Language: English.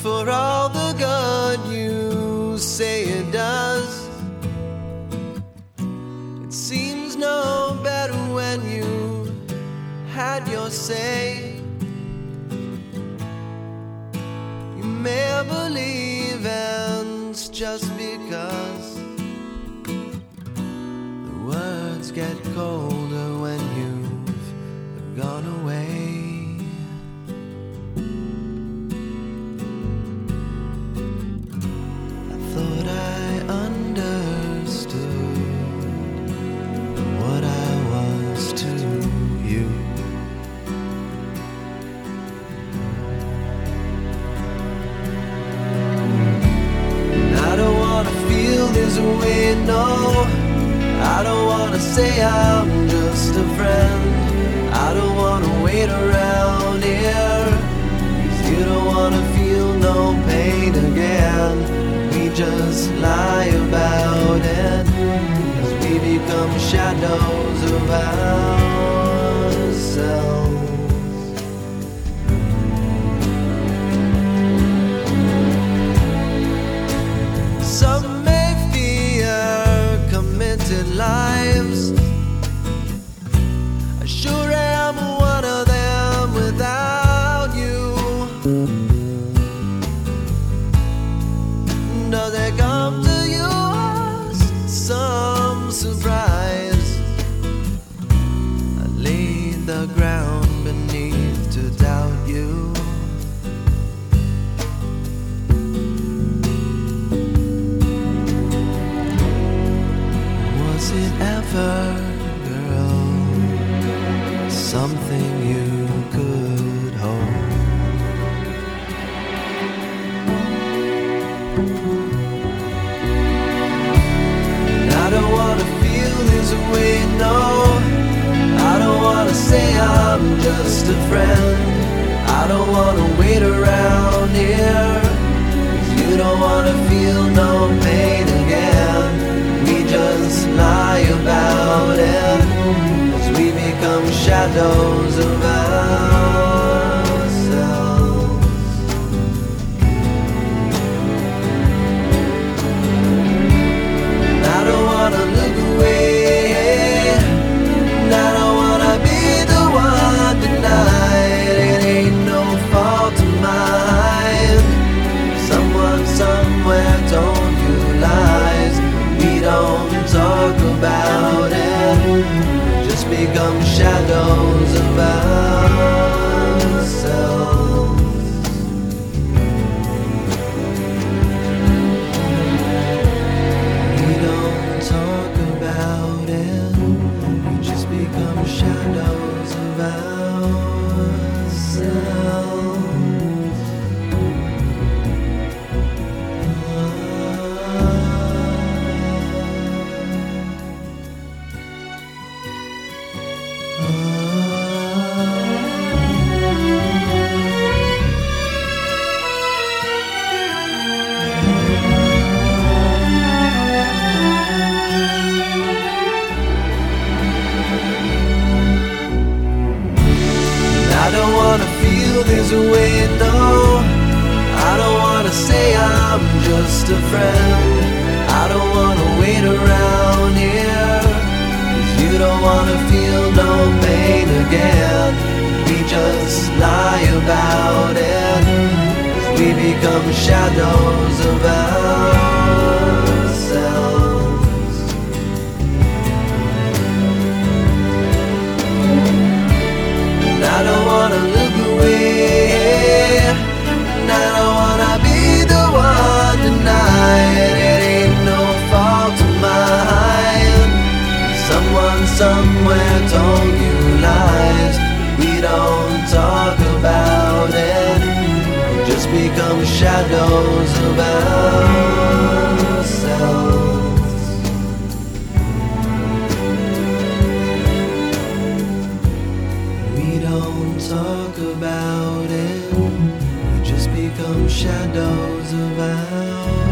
for all the good you say it does. It seems no better when you had your say. You may believe, and it's just because the words get colder when you've gone away. This way, no. I don't wanna say I'm just a friend. I don't wanna wait around here. Cause you don't wanna feel no pain again. We just lie about it. Cause we become shadows of ourselves. Sure this way, no. I don't wanna say I'm just a friend. I don't wanna wait around here. you don't wanna feel no pain again. We just lie about it. As we become shadows of ourselves. Talk about it. Just become shadows of ourselves. We don't talk about it. We just become shadows of ourselves. This way, no. I don't wanna say I'm just a friend. I don't wanna wait around here. 'Cause you don't wanna feel no pain again. We just lie about it. 'Cause we become shadows of ourselves. Told you lies. We don't talk about it. We just become shadows of ourselves. We don't talk about it. We just become shadows of ourselves.